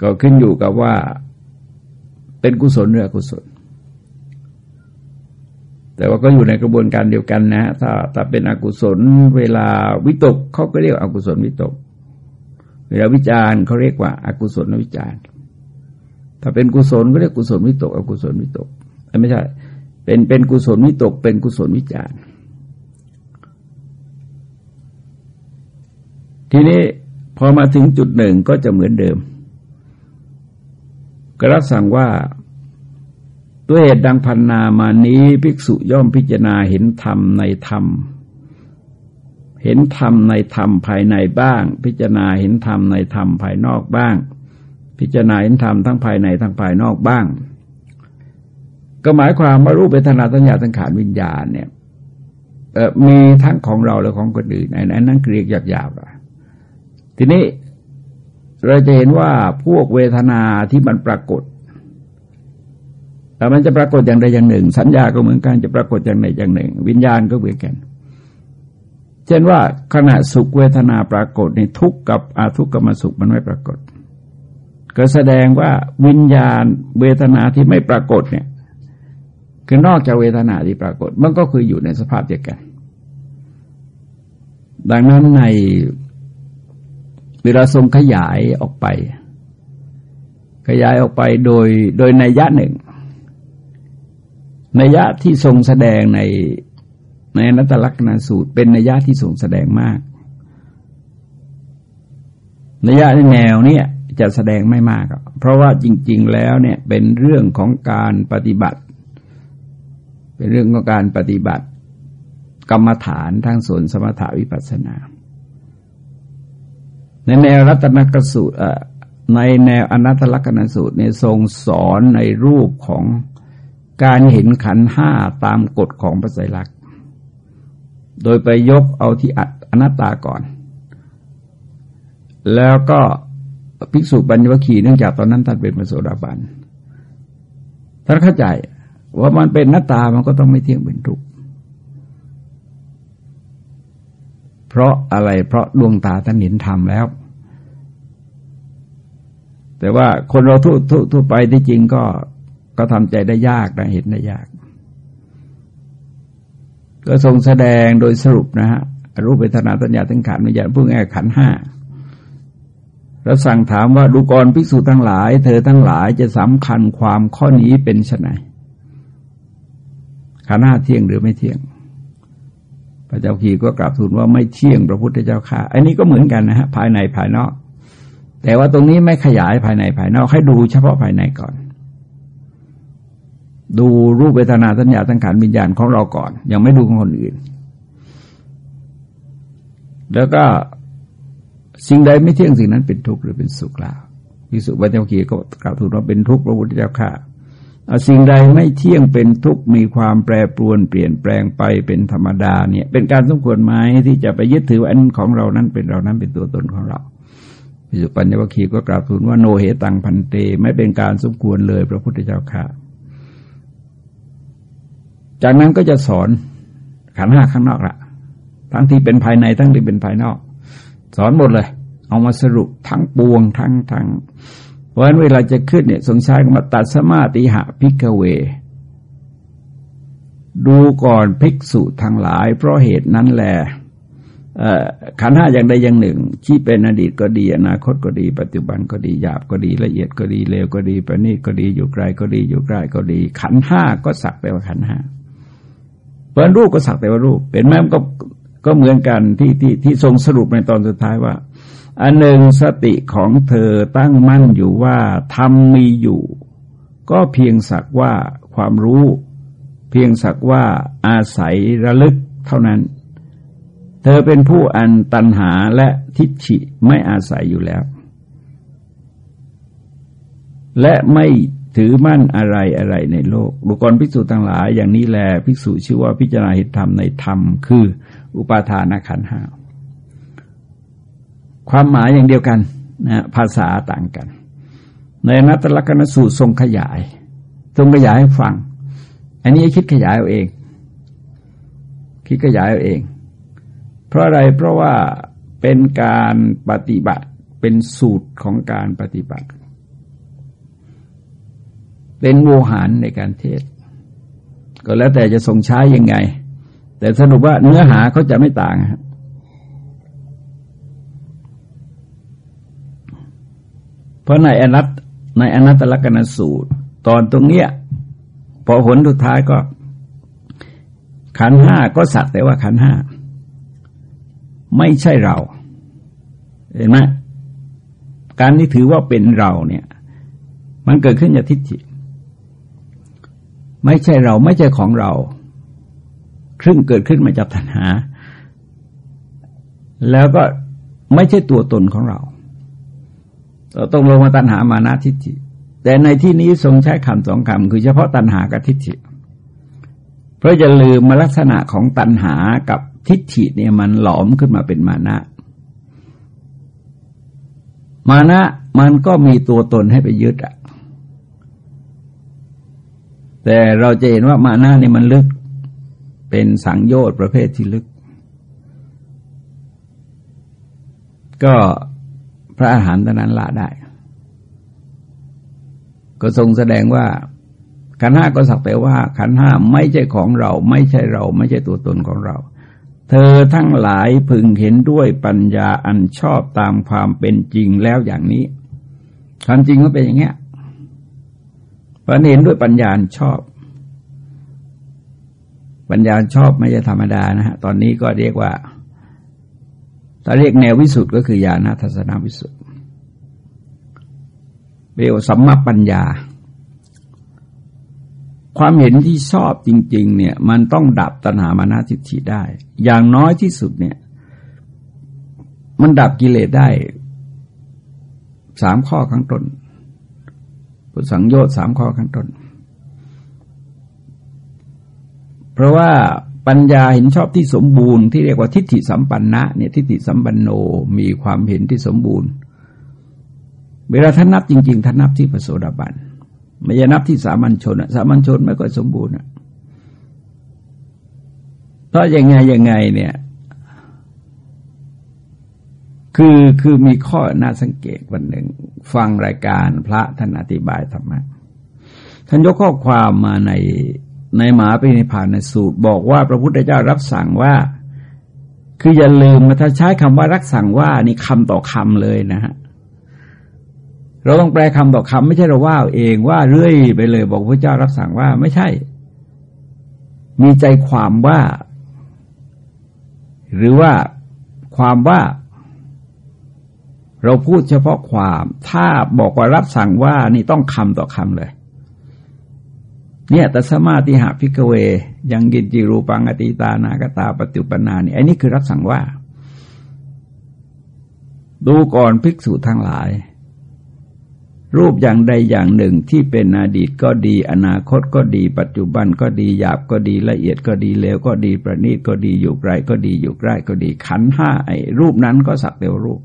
A: ก็ขึ้นอยู่กับว่าเป็นกุศลหรืออกุศล แต่ว่าก็อยู่ในกระบวนการเดียวกันนะถ้าถ้าเป็นอกุศลเวลาวิตกเขาก็เรียกอกุศลวิตก เวลาวิจารณ์เขาเรียกว่าอากุศลวิจารณ์ถ้าเป็นกุศลก็เรียกกุศลวิตกอกุศลวิตกไม่ใช่ เป็นเป็นกุศลวิตก เป็นกุศลวิจารณ์ทีนี้พอมาถึงจุดหนึ่งก็จะเหมือนเดิม กระสั่งว่า ตัวยเหตุดังพันนามานี้ภิกษุย่อมพิจารณาเห็นธรรมในธรรม เห็นธรรมในธรรมภายในบ้าง พิจารณาเห็นธรรมในธรรมภายนอกบ้าง พิจารณาเห็นธรรมทั้งภายในทั้งภายนอกบ้าง ก็หมายความว่ารูปเวทนาสัญญาสังขารวิญญาณเนี่ยมีทั้งของเราและของคนอื่นในนั้นนั่นเรียกหยาบๆทีนี้เราจะเห็นว่าพวกเวทนาที่มันปรากฏ แต่มันจะปรากฏอย่างใดอย่างหนึ่ง สัญญาก็เหมือนกันจะปรากฏอย่างใดอย่างหนึ่ง วิญญาณก็เหมือนกัน เช่นว่าขณะสุขเวทนาปรากฏในทุกข์กับอาทุกขมสุขมันไม่ปรากฏ ก็แสดงว่าวิญญาณเวทนาที่ไม่ปรากฏเนี่ยคือนอกจากเวทนาที่ปรากฏ มันก็คืออยู่ในสภาพเดียวกัน ดังนั้นในเวลาทรงขยายออกไป ขยายออกไปโดยโดยในยะหนึ่ง นัยยะที่ทรงแสดงในในนัตลักษณสูตร เป็นนัยยะที่ทรงแสดงมากนัยยะในแนวเนี้ยจะแสดงไม่มาก เพราะว่าจริง ๆ แล้วเนี่ยเป็นเรื่องของการปฏิบัติ เป็นเรื่องของการปฏิบัติ กรรมฐานทั้งส่วนสมถาวิปัสสนา ในแนวรัตนกสูตรในแนวอนัตตลกนสูตรเนี่ยทรงสอนในรูปของ การเห็นขันห้าตามกฎของพระไตรลักษณ์โดยไปยกเอาที่อนัตตาก่อน แล้วก็ภิกษุบัญญัคีเนื่องจากตอนนั้นท่านเป็นพระโสดาบันท่านเข้าใจว่ามันเป็นหน้าตามันก็ต้องไม่เที่ยงเป็นทุกข์เพราะอะไรเพราะดวงตาท่านเห็นธรรมแล้ว แต่ว่าคนเราทั่วทั่วไปที่จริงก็ ก็ทำใจได้ยากนะเห็นได้ยาก ก็ทรงแสดงโดยสรุปนะฮะรูปเวทนาตัญญาตั้งขันวิญญาณผู้แง่ขันห้าแล้วสั่งถามว่าดูกรภิกษุทั้งหลาย เธอทั้งหลายจะสำคัญความข้อนี้เป็นไฉนขันห้าเที่ยงหรือไม่เที่ยง พระเจ้าขีก็กราบทูลว่าไม่เที่ยงพระพุทธเจ้าค่ะ อันนี้ก็เหมือนกันนะฮะภายในภายนอก แต่ว่าตรงนี้ไม่ขยายภายในภายนอกให้ดูเฉพาะภายในก่อน ดูรูปเวทนาสัญญาสังขารวิญญาณของเราก่อน ยังไม่ดูของคนอื่น แล้วก็สิ่งใดไม่เที่ยงสิ่งนั้นเป็นทุกข์หรือเป็นสุขแล้วพิสุวัจเกีก็กล่าวถูกว่าเป็นทุกข์พระพุทธเจ้าค่ะสิ่งใดไม่เที่ยงเป็นทุกข์มีความแปรปรวนเปลี่ยนแปลงไปเป็นธรรมดาเนี่ย เป็นการสมควรไหมที่จะไปยึดถืออันของเรานั้นเป็นเรานั้นเป็นตัวตนของเราพิสุปัญญวคีก็กล่าวถูกว่าโนเหตังพันเต ไม่เป็นการสมควรเลยพระพุทธเจ้าค่ะ จากนั้นก็จะสอนขันห้าข้างนอกละทั้งที่เป็นภายในทั้งที่เป็นภายนอก สอนหมดเลย เอามาสรุปทั้งปวงทั้งทั้งเพราะฉะนั้นเวลาจะขึ้นเนี่ยสงช้คำว่าตัดสมาติหะพิกเว ดูก่อนภิกษุทั้งหลาย เพราะเหตุนั้นแหละขันห้าอย่างใดอย่างหนึ่ง ที่เป็นอดีตก็ดี อนาคตก็ดี ปัจจุบันก็ดีหยาบก็ดีละเอียดก็ดีเลวก็ดีประณีตก็ดีอยู่ไกลก็ดีอยู่ใกล้ก็ดี ขันห้าก็สักแต่ว่าขันห้า เพราะรูปก็สักแต่ว่ารูป เป็นแม้ก็ก็เหมือนกันที่ที่ที่ทรงสรุปในตอนสุดท้ายว่า อันหนึ่งสติของเธอตั้งมั่นอยู่ว่าธรรมมีอยู่ ก็เพียงสักว่าความรู้ เพียงสักว่าอาศัยระลึกเท่านั้น เธอเป็นผู้อันตันหาและทิฏฐิไม่อาศัยอยู่แล้ว และไม่ ถือมั่นอะไรอะไรในโลกบุคคลภิกษุต่างหลาย อย่างนี้แลภิกษุชื่อว่าพิจารณาเหตุธรรมในธรรม คืออุปาทานขันห้าความหมายอย่างเดียวกันนะภาษาต่างกัน ในนัตตลกนสูตรทรงขยาย ทรงขยายให้ฟัง อันนี้คิดขยายเอาเอง คิดขยายเอาเอง เพราะอะไรเพราะว่าเป็นการปฏิบัติเป็นสูตรของการปฏิบัติ เป็นโวหารในการเทศ ก็แล้วแต่จะทรงใช้ยังไง แต่สรุปว่าเนื้อหาเขาจะไม่ต่างครับเพราะในอนัตในอนัตตลกนสูตร ตอนตรงเนี้ยพอผลสุดท้ายก็ ขันห้าก็สักแต่ว่าขันห้าไม่ใช่เรา เห็นไหมการที่ถือว่าเป็นเราเนี่ย มันเกิดขึ้นจากทิฏฐิ ไม่ใช่เราไม่ใช่ของเรา ครึ่งเกิดขึ้นมาจากตัณหา แล้วก็ไม่ใช่ตัวตนของเราเราต้องลงมาตัณหามานาทิฏฐิ แต่ในที่นี้ทรงใช้คำสองคำคือเฉพาะตัณหากับทิฏฐิ เพราะจะลืมมาลักษณะของตัณหากับทิฏฐิเนี่ยมันหลอมขึ้นมาเป็นมานะ มานะมันก็มีตัวตนให้ไปยึดอะ แต่เราจะเห็นว่ามานะนี่มันลึก เป็นสังโยชน์ประเภทที่ลึก ก็พระอาหารตอนนั้นละได้ ก็ทรงแสดงว่าขันห้าก็สักแต่ว่า ขันห้าไม่ใช่ของเรา ไม่ใช่เรา ไม่ใช่ตัวตนของเรา เธอทั้งหลายพึงเห็นด้วยปัญญาอันชอบตามความเป็นจริงแล้วอย่างนี้ความจริงก็เป็นอย่างเงี้ย ราะเห็นด้วยปัญญาชอบ ปัญญาชอบไม่ใช่ธรรมดานะฮะตอนนี้ก็เรียกว่าถ้าเรียกแนววิสุทธ์ก็คือญาณทัศนวิสุทธ์เรียกว่าสัมมาปัญญา ความเห็นที่ชอบจริง ๆ เนี่ย มันต้องดับตัณหามานาทิฏฐิได้ อย่างน้อยที่สุดเนี่ย มันดับกิเลสได้สามข้อข้างต้น สังโยชน์สามข้อข้างต้น เพราะว่าปัญญาเห็นชอบที่สมบูรณ์ที่เรียกว่าทิฏฐิสัมปันนะเนี่ยทิฏฐิสัมปันโนมีความเห็นที่สมบูรณ์ เวลาท่านนับจริงๆท่านนับที่ปโสดาบันไม่ใช่นับที่สามัญชนสามัญชนไม่ก็สมบูรณ์เพราะยังไงยังไงเนี่ย คือคือมีข้อน่าสังเกตวันหนึ่ง ฟังรายการพระท่านอธิบายธรรมะท่านยกข้อความมาในในหมาปินิพานในสูตร บอกว่าพระพุทธเจ้ารับสั่งว่า คืออย่าลืมมาถ้าใช้คำว่ารักสั่งว่านี่คำต่อคำเลยนะฮะเราต้องแปลคำต่อคำไม่ใช่เราว่าเองว่าเรื่อยไปเลย บอกพระเจ้ารับสั่งว่าไม่ใช่ มีใจความว่า หรือว่าความว่า เราพูดเฉพาะความ ถ้าบอกว่ารับสั่งว่านี่ต้องคำต่อคำเลย เนี่ยแต่สมาธิหาพิกเว ยังกินจิรูปังอติตานากตาปฏิปนานี่อันนี้คือรับสั่งว่า ดูก่อนภิกษุทั้งหลาย รูปอย่างใดอย่างหนึ่งที่เป็นอดีตก็ดี อนาคตก็ดี ปัจจุบันก็ดีหยาบก็ดีละเอียดก็ดีเลวก็ดีประณีตก็ดีอยู่ไกลก็ดีอยู่ใกล้ก็ดีขันห้าไอ้รูปนั้นก็สักเดียวรูป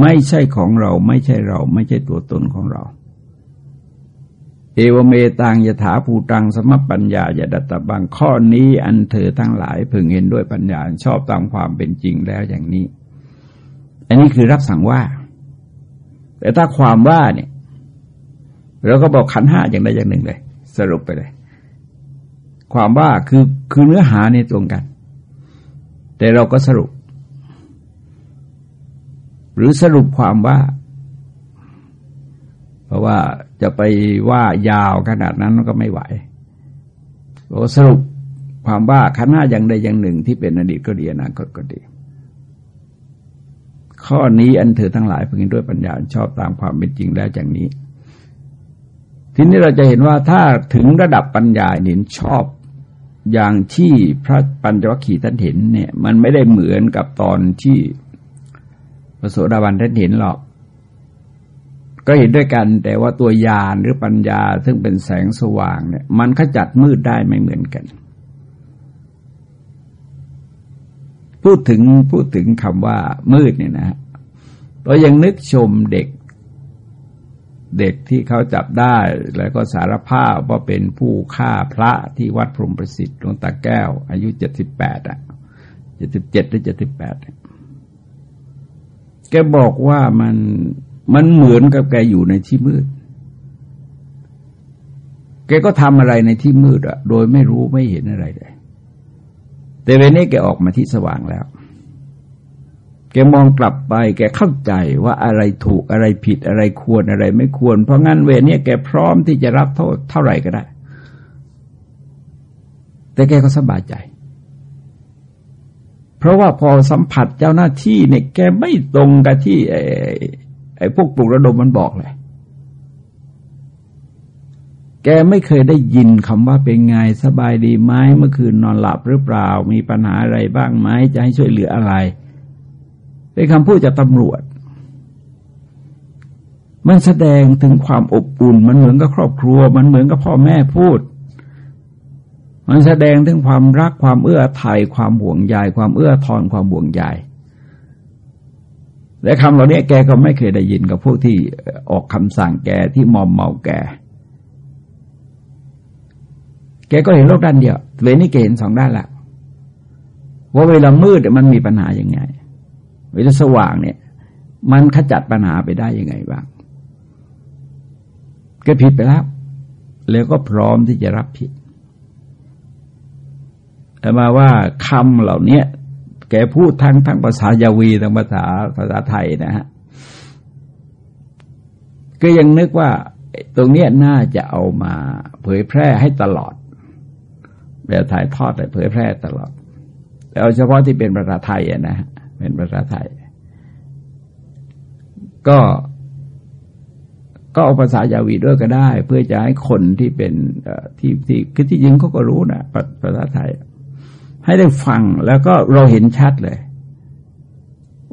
A: ไม่ใช่ของเราไม่ใช่เรา ไม่ใช่ตัวตนของเรา เอวเมตังยถาภูตังสมปัญญายดัตตบังข้อนี้อันเธอทั้งหลายพึงเห็นด้วยปัญญาชอบตามความเป็นจริงแล้วอย่างนี้ อันนี้คือรับสั่งว่า แต่ถ้าความว่าเนี่ยเราก็บอกขันห้าอย่างใดอย่างหนึ่งเลย สรุปไปเลย ความว่าคือคือเนื้อหาในตรงกัน แต่เราก็สรุป หรือสรุปความว่า เพราะว่าจะไปว่ายาวขนาดนั้นก็ไม่ไหวเราสรุปความว่าขันห้าอย่างใดอย่างหนึ่งที่เป็นอดีตก็ดีอนาคตก็ดี ข้อนี้อันเธอทั้งหลายพิ่งด้วยปัญญาชอบตามความเป็นจริงแล้วอย่างนี้ ทีนี้เราจะเห็นว่าถ้าถึงระดับปัญญาเห็นชอบอย่างที่พระปัญจวัคคีย์ท่านเห็นเนี่ย มันไม่ได้เหมือนกับตอนที่ พระโสดาบันท่านเห็นหรอก ก็เห็นด้วยกัน แต่ว่าตัวยานหรือปัญญาซึ่งเป็นแสงสว่างเนี่ย มันขจัดมืดได้ไม่เหมือนกัน พูดถึงพูดถึงคำว่ามืดเนี่ยนะเรายังนึกชมเด็ก เด็กที่เขาจับได้ แล้วก็สารภาพว่าเป็นผู้ฆ่าพระที่วัดพรหมประสิทธิ์หลวงตาแก้ว อายุเจ็ดสิบแปดอะเจ็ดสิบเจ็ดหรือเจ็ดสิบแปด บอกว่ามันมันเหมือนกับแกอยู่ในที่มืด แกก็ทำอะไรในที่มืดอะโดยไม่รู้ไม่เห็นอะไรเลย แต่เวนี้แกออกมาที่สว่างแล้ว แกมองกลับไป แกเข้าใจว่าอะไรถูกอะไรผิดอะไรควรอะไรไม่ควร เพราะงั้นเวนี้แกพร้อมที่จะรับโทษเท่าไหร่ก็ได้ แต่แกก็สบายใจ เพราะว่าพอสัมผัสเจ้าหน้าที่เนี่ยแกไม่ตรงกับที่ไอ้ไอ้พวกปลุกระดมมันบอกเลยแกไม่เคยได้ยินคำว่าเป็นไงสบายดีไหมเมื่อคืนนอนหลับหรือเปล่า มีปัญหาอะไรบ้างไหมจะให้ช่วยเหลืออะไรเป็นคำพูดจากตำรวจ มันแสดงถึงความอบอุ่น มันเหมือนกับครอบครัว มันเหมือนกับพ่อแม่พูด มันแสดงถึงความรักความเอื้อไทยความห่วงใยความเอื้อทอนความห่วงใยและคำเหล่านี้แกก็ไม่เคยได้ยินกับพวกที่ออกคำสั่งแกที่มอมเมาแก แกก็เห็นโลกด้านเดียวเวนี้แกเห็นสองด้านละว่าเวลามืดมันมีปัญหายังไง เวลาสว่างเนี่ย มันขจัดปัญหาไปได้ยังไงบ้างแกผิดไปแล้ว แล้วก็พร้อมที่จะรับผิด แต่มาว่าคำเหล่านี้แกพูดทั้งทั้งภาษายาวีทั้งภาษาภาษาไทยนะฮะก็ยังนึกว่าตรงนี้น่าจะเอามาเผยแพร่ให้ตลอดแบบถ่ายทอดแต่เผยแพร่ตลอดแต่เอาเฉพาะที่เป็นภาษาไทยนะเป็นภาษาไทย ก็ก็เอาภาษายาวีด้วยก็ได้ เพื่อจะให้คนที่เป็นที่ที่คือที่จริงเขาก็รู้นะภาษาไทย ให้ได้ฟังแล้วก็เราเห็นชัดเลย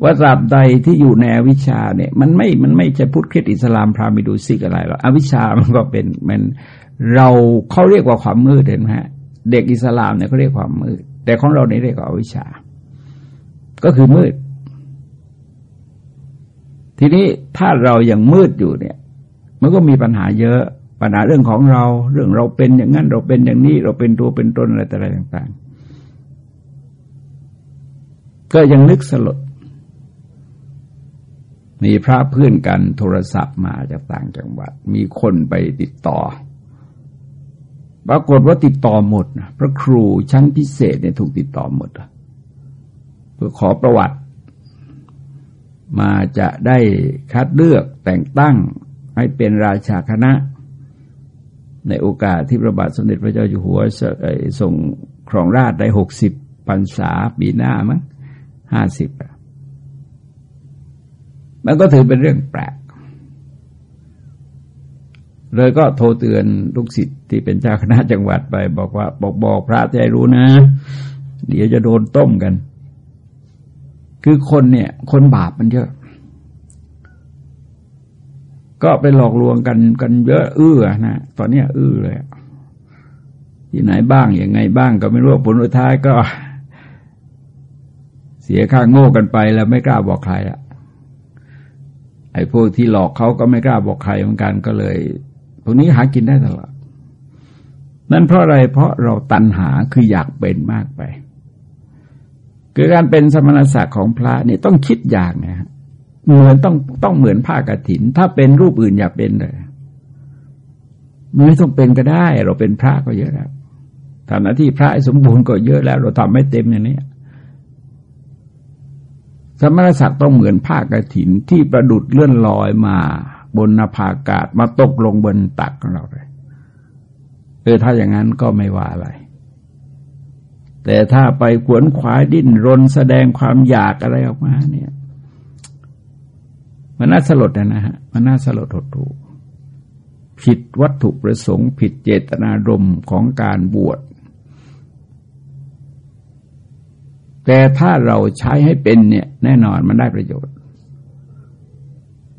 A: ว่าตราบใดที่อยู่ในอวิชชาเนี่ย มันไม่มันไม่จะพุทธคริสต์อิสลามพราหมิดูซิกอะไรหรอกอวิชชามันก็เป็นมันเราเขาเรียกว่าความมืดเห็นไหมฮะ เด็กอิสลามเนี่ยเขาเรียกความมืด แต่ของเราเนี่ยเรียกว่าอวิชชา ก็คือมืด ทีนี้ถ้าเรายังมืดอยู่เนี่ย มันก็มีปัญหาเยอะปัญหาเรื่องของเรา เรื่องเราเป็นอย่างนั้นเราเป็นอย่างนี้ เราเป็นตัวเป็นตนอะไรอะไรต่างๆ ก็ยังนึกสลด มีพระเพื่อนกันโทรศัพท์มาจากต่างจังหวัด มีคนไปติดต่อ ปรากฏว่าติดต่อหมดนะพระครูชั้นพิเศษเนี่ยถูกติดต่อหมดเพื่อขอประวัติ มาจะได้คัดเลือกแต่งตั้งให้เป็นราชาคณะ ในโอกาสที่พระบาทสมเด็จพระเจ้าอยู่หัวส่งครองราชได้หกสิบพรรษาปีหน้ามั้ง ห้าสิบมันก็ถือเป็นเรื่องแปลก เลยก็โทรเตือนลูกศิษย์ที่เป็นเจ้าคณะจังหวัดไป บอกว่าบอกบอกพระใจรู้นะ เดี๋ยวจะโดนต้มกัน คือคนเนี่ย คนบาปมันเยอะ ก็ไปหลอกลวงกันกันเยอะอื้อนะตอนนี้อื้อเลยที่ไหนบ้างอย่างไงบ้างก็ไม่รู้ผลสุดท้ายก็ เสียค่าโง่กันไปแล้วไม่กล้าบอกใครอะไอ้พวกที่หลอกเขาก็ไม่กล้าบอกใครเหมือนกันก็เลยพวกนี้หากินได้ตลอดนั่นเพราะอะไรเพราะเราตัณหาคืออยากเป็นมากไปคือการเป็นสมณศักดิ์ของพระนี่ต้องคิดอย่างนะฮะเหมือนต้องต้องเหมือนผ้ากรถิน ถ้าเป็นรูปอื่นอย่าเป็นเลยไม่ต้องเป็นก็ได้ เราเป็นพระก็เยอะแล้วทำหน้าที่พระสมบูรณ์ก็เยอะแล้ว เราทำไม่เต็มอย่างนี้ สมณศักดิ์ต้องเหมือนผ้ากรถินที่ประดุดเลื่อนลอยมาบนนภาอากาศมาตกลงบนตักของเราเลยเออถ้าอย่างนั้นก็ไม่ว่าอะไร แต่ถ้าไปขวนขวายดิ้นรนแสดงความอยากอะไรออกมา เนี่ย มันน่าสลดนะฮะ มันน่าสลดหดหูผิดวัตถุประสงค์ ผิดเจตนารมณ์ของการบวช แต่ถ้าเราใช้ให้เป็นเนี่ยแน่นอนมันได้ประโยชน์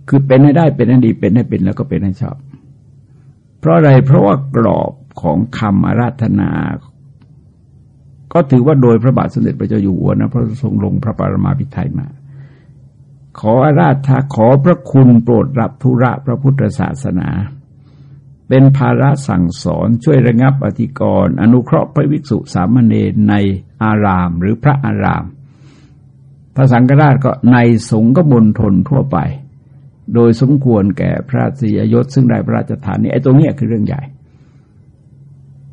A: คือเป็นให้ได้เป็นให้ดีเป็นให้เป็นแล้วก็เป็นให้ชอบ เพราะอะไรเพราะว่ากรอบของคำอาราธนา ก็ถือว่าโดยพระบาทสมเด็จพระเจ้าอยู่หัวนะพระทรงลงพระปรมาภิไธยมา ขออาราธาขอพระคุณโปรดรับธุระพระพุทธศาสนา เป็นภาระสั่งสอนช่วยระงับอธิกรณ์อนุเคราะห์พระวิกษุสามเณรในอารามหรือพระอาราม พระสังฆราชก็ในสงฆ์กมลทนทั่วไป โดยสมควรแก่พระสิยยศซึ่งได้พระราชทานนี่ไอ้ตรงนี้คือเรื่องใหญ่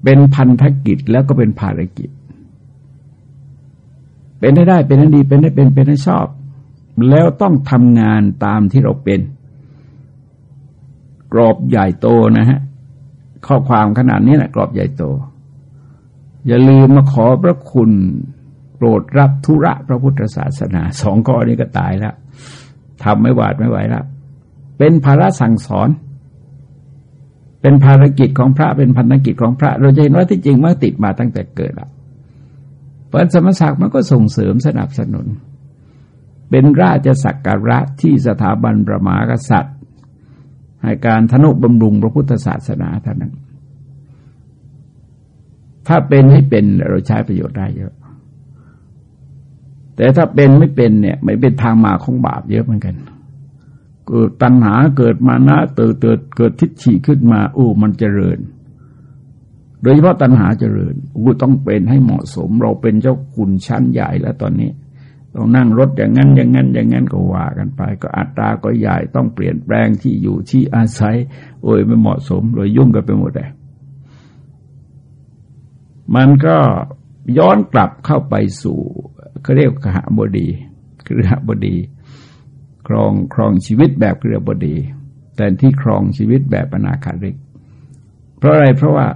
A: เป็นพันธกิจแล้วก็เป็นภารกิจ เป็นได้ได้เป็นได้ดีเป็นได้เป็นเป็นได้ชอบ แล้วต้องทำงานตามที่เราเป็นกรอบใหญ่โตนะฮะ ข้อความขนาดนี้นะกรอบใหญ่โต อย่าลืมมาขอพระคุณโปรดรับธุระพระพุทธศาสนาสองข้อนี้ก็ตายแล้วทำไม่หวาดไม่ไหวแล้วเป็นภาระสั่งสอน เป็นภารกิจของพระเป็นพันธกิจของพระ เราจะเห็นว่าที่จริงมันติดมาตั้งแต่เกิดแล้วเพราะสมศักดิ์มันก็ส่งเสริมสนับสนุน เป็นราชสักการะที่สถาบันประมากษัตริย์ ให้การทนุบำรุงพระพุทธศาสนาเท่านั้น ถ้าเป็นให้เป็นเราใช้ประโยชน์ได้เยอะ แต่ถ้าเป็นไม่เป็นเนี่ยไม่เป็นทางมาของบาปเยอะเหมือนกัน เกิดตัณหาเกิดมานะเติดเกิดเกิดทิฏฐิขึ้นมาอู้มันเจริญ โดยเฉพาะตัณหาเจริญอู้ต้องเป็นให้เหมาะสม เราเป็นเจ้าคุณชั้นใหญ่แล้วตอนนี้ ต้องนั่งรถอย่างนั้นอย่างนั้นอย่างนั้นก็ว่ากันไป ก็อัตราก็ใหญ่ต้องเปลี่ยนแปลงที่อยู่ที่อาศัย โอ้ยไม่เหมาะสมเลยยุ่งกันไปหมดเลยมันก็ย้อนกลับเข้าไปสู่เขาเรียกขหบดีเครืออบดี ครองครองชีวิตแบบเครืออบดี แต่ที่ครองชีวิตแบบอนาคาริก เพราะอะไรเพราะว่า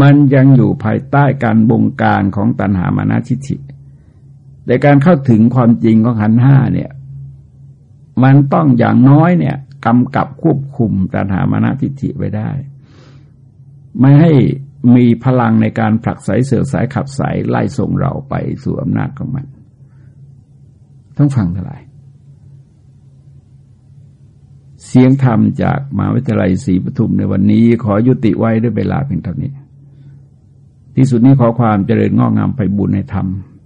A: มันยังอยู่ภายใต้การบงการของตัณหามานาทิฐิ แต่การเข้าถึงความจริงของขันห้าเนี่ย มันต้องอย่างน้อยเนี่ยกำกับควบคุมตัณหามานาทิฏฐิไว้ได้ ไม่ให้มีพลังในการผลักไสเสือสายขับสายไล่ส่งเราไปสู่อำนาจของมัน ต้องฟังเท่าไหร่เสียงธรรมจากมหาวิทยาลัยศรีปทุมในวันนี้ ขอยุติไว้ด้วยเวลาเพียงเท่านี้ ที่สุดนี้ขอความเจริญงอกงามไปบุญในธรรม